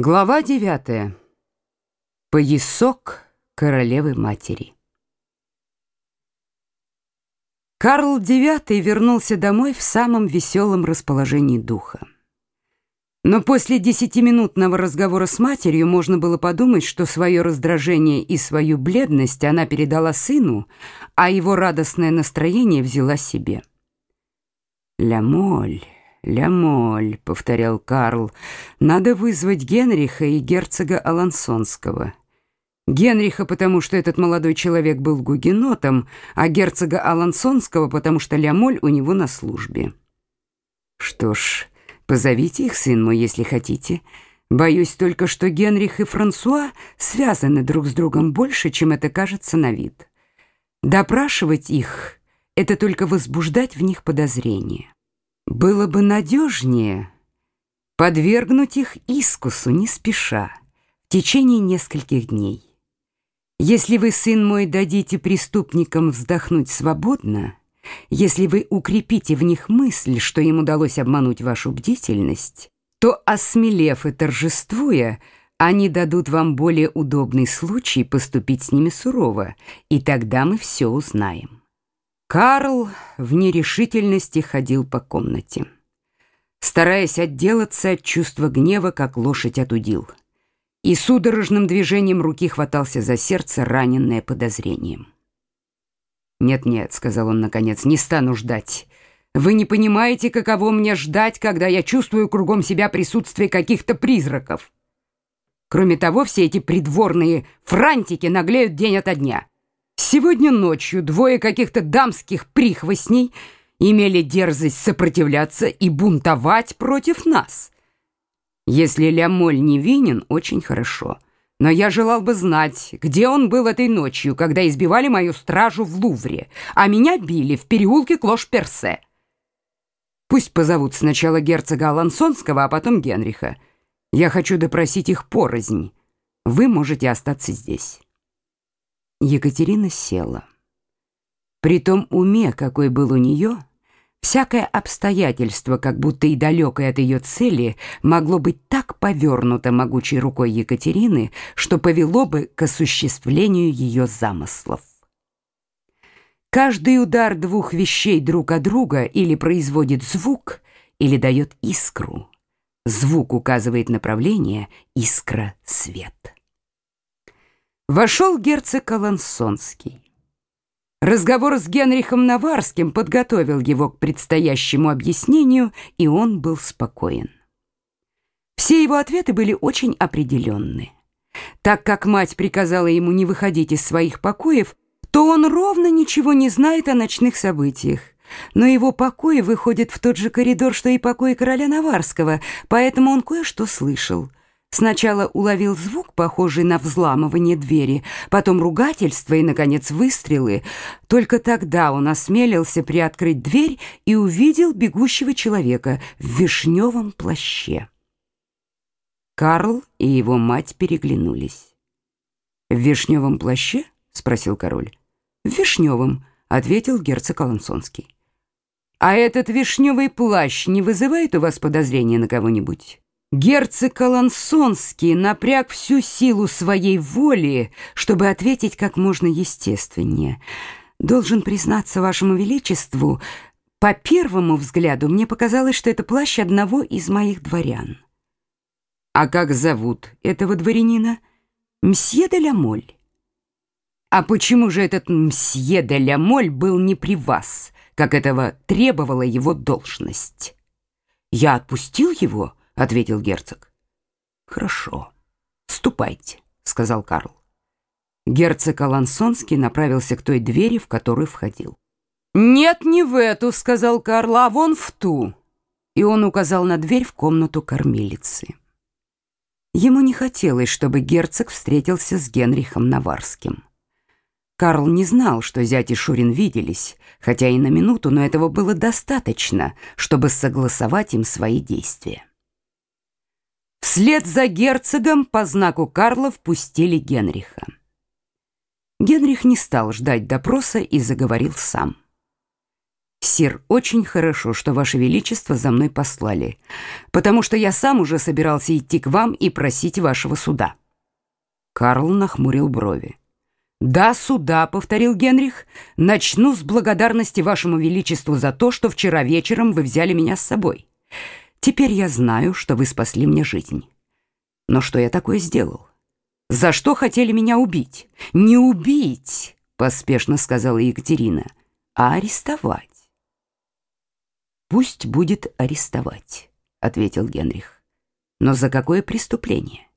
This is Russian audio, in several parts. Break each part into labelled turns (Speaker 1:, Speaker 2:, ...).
Speaker 1: Глава девятая. Поясок королевы-матери. Карл IX вернулся домой в самом веселом расположении духа. Но после десятиминутного разговора с матерью можно было подумать, что свое раздражение и свою бледность она передала сыну, а его радостное настроение взяла себе. «Ля моль, ля моль», — повторял Карл, — «надо вызвать Генриха и герцога Алансонского». Генриха, потому что этот молодой человек был гугенотом, а герцога Алансонского, потому что Лямоль у него на службе. Что ж, Позовите их, сын мой, если хотите. Боюсь только, что Генрих и Франсуа связаны друг с другом больше, чем это кажется на вид. Допрашивать их — это только возбуждать в них подозрения. Было бы надежнее подвергнуть их искусу не спеша, в течение нескольких дней. Если вы, сын мой, дадите преступникам вздохнуть свободно, если вы укрепите в них мысль, что им удалось обмануть вашу бдительность, то, осмелев и торжествуя, они дадут вам более удобный случай поступить с ними сурово, и тогда мы все узнаем. Карл в нерешительности ходил по комнате, стараясь отделаться от чувства гнева, как лошадь от удил, и судорожным движением руки хватался за сердце, раненное подозрением. «Нет-нет», — сказал он наконец, — «не стану ждать. Вы не понимаете, каково мне ждать, когда я чувствую кругом себя присутствие каких-то призраков. Кроме того, все эти придворные франтики наглеют день ото дня. Сегодня ночью двое каких-то дамских прихвостней имели дерзость сопротивляться и бунтовать против нас. Если Лямоль не винен, очень хорошо». Но я желал бы знать, где он был этой ночью, когда избивали мою стражу в Лувре, а меня били в переулке Клош-Персе. Пусть позовут сначала герцога Алансонского, а потом Генриха. Я хочу допросить их порознь. Вы можете остаться здесь. Екатерина села. При том уме, какой был у нее, Всякое обстоятельство, как будто и далекое от ее цели, могло быть так повернуто могучей рукой Екатерины, что повело бы к осуществлению ее замыслов. Каждый удар двух вещей друг от друга или производит звук, или дает искру. Звук указывает направление, искра — свет. Вошел герцог Алансонский. Разговор с Генрихом Наварским подготовил его к предстоящему объяснению, и он был спокоен. Все его ответы были очень определенны. Так как мать приказала ему не выходить из своих покоев, то он ровно ничего не знает о ночных событиях. Но его покои выходят в тот же коридор, что и покои короля Наварского, поэтому он кое-что слышал. Сначала уловил звук, похожий на взламывание двери, потом ругательство и, наконец, выстрелы. Только тогда он осмелился приоткрыть дверь и увидел бегущего человека в вишневом плаще. Карл и его мать переглянулись. «В вишневом плаще?» — спросил король. «В вишневом», — ответил герцог Алансонский. «А этот вишневый плащ не вызывает у вас подозрения на кого-нибудь?» Герцог Колонсонский напряг всю силу своей воли, чтобы ответить как можно естественнее. Должен признаться вашему величеству, по первому взгляду мне показалось, что это плащ одного из моих дворян. А как зовут этого дворянина? Мсье де Ламоль. А почему же этот мсье де Ламоль был не при вас, как этого требовала его должность? Я отпустил его, ответил герцог. Хорошо. Ступайте, сказал Карл. Герцог Алансонский направился к той двери, в которую входил. Нет, не в эту, сказал Карл, а вон в ту. И он указал на дверь в комнату кормилицы. Ему не хотелось, чтобы герцог встретился с Генрихом Наварским. Карл не знал, что зять и Шурин виделись, хотя и на минуту, но этого было достаточно, чтобы согласовать им свои действия. Вслед за герцогом по знаку Карла впустили Генриха. Генрих не стал ждать допроса и заговорил сам. «Сир, очень хорошо, что Ваше Величество за мной послали, потому что я сам уже собирался идти к вам и просить вашего суда». Карл нахмурил брови. «Да, суда», — повторил Генрих, — «начну с благодарности Вашему Величеству за то, что вчера вечером вы взяли меня с собой. Теперь я знаю, что вы спасли мне жизнь. Но что я такое сделал? За что хотели меня убить? Не убить, поспешно сказала Екатерина, а арестовать. Пусть будет арестовать, ответил Генрих. Но за какое преступление?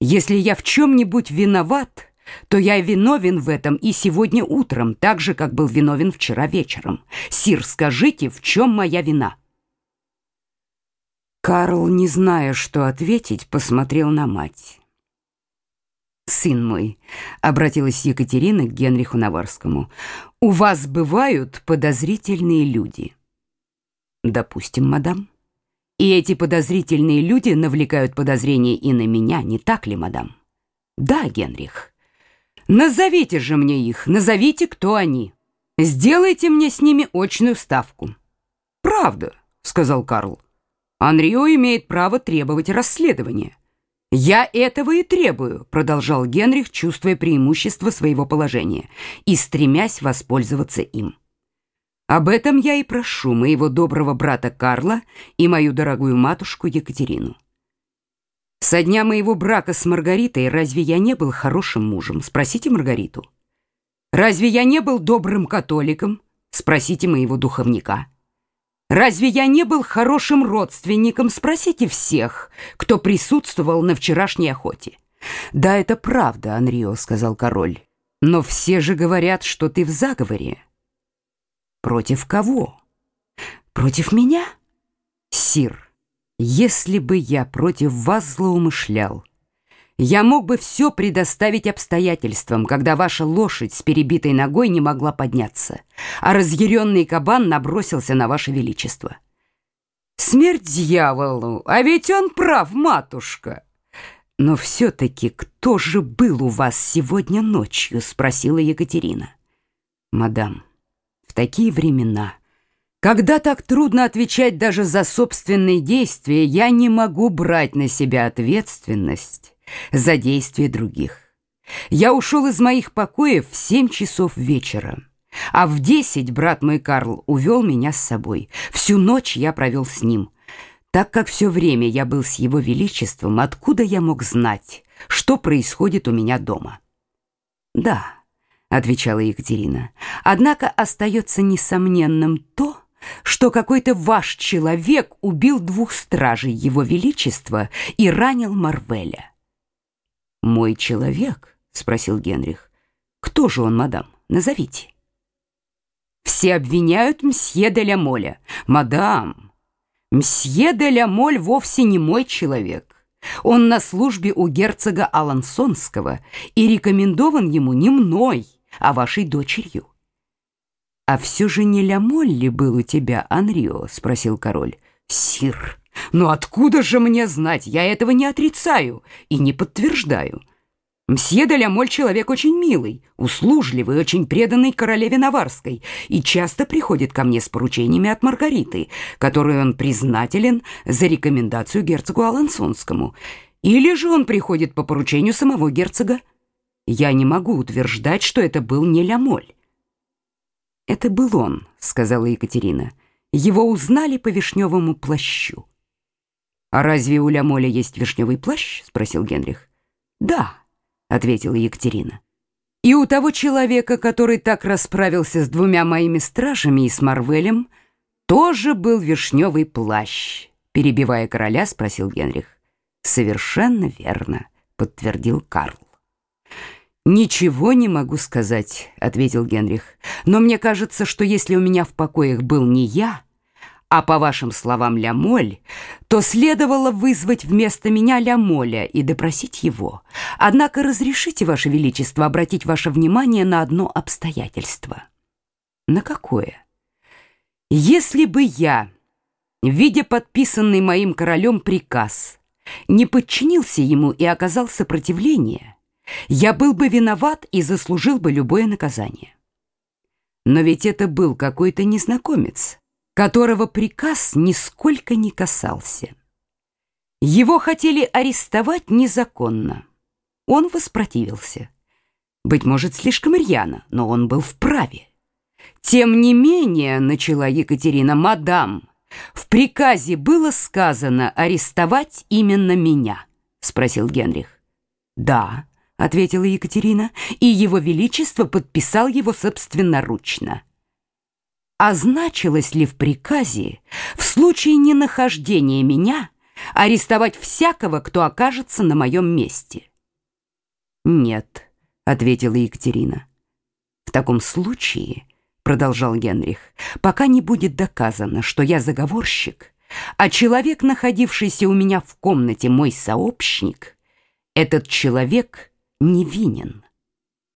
Speaker 1: Если я в чем-нибудь виноват, то я виновен в этом и сегодня утром, так же, как был виновен вчера вечером. Сир, скажите, в чем моя вина? Карл, не зная, что ответить, посмотрел на мать. «Сын мой», — обратилась Екатерина к Генриху Наварскому, — «у вас бывают подозрительные люди». «Допустим, мадам». «И эти подозрительные люди навлекают подозрения и на меня, не так ли, мадам?» «Да, Генрих». «Назовите же мне их, назовите, кто они. Сделайте мне с ними очную ставку». «Правда», — сказал Карл. Анрио имеет право требовать расследования. «Я этого и требую», — продолжал Генрих, чувствуя преимущество своего положения и стремясь воспользоваться им. «Об этом я и прошу моего доброго брата Карла и мою дорогую матушку Екатерину. Со дня моего брака с Маргаритой разве я не был хорошим мужем? Спросите Маргариту. Разве я не был добрым католиком? Спросите моего духовника. Разве я не был хорошим родственником? Спросите всех, кто присутствовал на вчерашней охоте. Да, это правда, Анрио, сказал король. Но все же говорят, что ты в заговоре. Против кого? Против меня? Сир, если бы я против вас злоумышлял, я мог бы все предоставить обстоятельствам, когда ваша лошадь с перебитой ногой не могла подняться, а разъяренный кабан набросился на ваше величество. Смерть дьяволу, а ведь он прав, матушка. Но все-таки кто же был у вас сегодня ночью, спросила Екатерина. Мадам, в такие времена, когда так трудно отвечать даже за собственные действия, я не могу брать на себя ответственность за действия других. Я ушел из моих покоев в семь часов вечера, а в десять брат мой Карл увел меня с собой. Всю ночь я провел с ним. Так как все время я был с его величеством, откуда я мог знать, что происходит у меня дома? Да, отвечала Екатерина. Однако остается несомненным то, что какой-то ваш человек убил двух стражей его величества и ранил Марвеля. «Мой человек?» — спросил Генрих. «Кто же он, мадам? Назовите». «Все обвиняют мсье де ля Моля. Мадам, мсье де ля Моль вовсе не мой человек. Он на службе у герцога Алансонского и рекомендован ему не мной, а вашей дочерью». «А все же не ля Моль ли был у тебя, Анрио?» — спросил король. «Сир, но откуда же мне знать? Я этого не отрицаю и не подтверждаю. Мсье де Лямоль человек очень милый, услужливый, очень преданный королеве Наварской и часто приходит ко мне с поручениями от Маргариты, которую он признателен за рекомендацию герцогу Алансонскому. Или же он приходит по поручению самого герцога. Я не могу утверждать, что это был не Лямоль. «Это был он», — сказала Екатерина. «Его узнали по вишневому плащу». «А разве у Лямоля есть вишневый плащ?» — спросил Генрих. «Да», — ответила Екатерина. «И у того человека, который так расправился с двумя моими стражами и с Марвелем, тоже был вишневый плащ», — перебивая короля, спросил Генрих. «Совершенно верно», — подтвердил Карл. «Ничего не могу сказать», — ответил Генрих. «Но мне кажется, что если у меня в покоях был не я, а по вашим словам Лямоль, то следовало вызвать вместо меня Лямоля и допросить его. Однако разрешите, Ваше Величество, обратить ваше внимание на одно обстоятельство. На какое? Если бы я, видя подписанный моим королем приказ, не подчинился ему и оказал сопротивление, я был бы виноват и заслужил бы любое наказание. Но ведь это был какой-то незнакомец, которого приказ нисколько не касался. Его хотели арестовать незаконно. Он воспротивился. Быть может, слишком рьяно, но он был вправе. Тем не менее, начала Екатерина, мадам, в приказе было сказано арестовать именно меня, спросил Генрих. Да, ответила Екатерина, и его величество подписал его собственноручно. А значилось ли в приказе в случае ненахождения меня арестовать всякого, кто окажется на моем месте? Нет, ответила Екатерина. В таком случае, продолжал Генрих, пока не будет доказано, что я заговорщик, а человек, находившийся у меня в комнате, мой сообщник, этот человек невинен.